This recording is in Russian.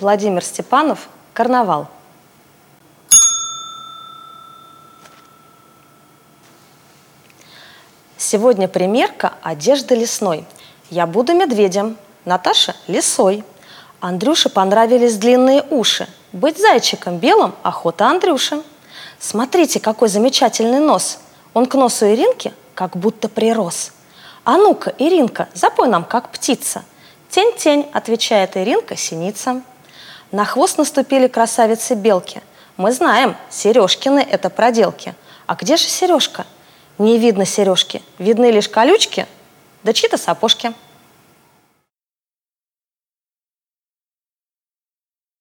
Владимир Степанов «Карнавал». Сегодня примерка одежды лесной. Я буду медведем, Наташа – лисой. Андрюше понравились длинные уши. Быть зайчиком белым – охота Андрюши. Смотрите, какой замечательный нос. Он к носу Иринки как будто прирос. А ну-ка, Иринка, запой нам, как птица. Тень-тень, отвечает Иринка, синица. На хвост наступили красавицы-белки. Мы знаем, Сережкины – это проделки. А где же Сережка? Не видно сережки, видны лишь колючки, да чьи-то сапожки –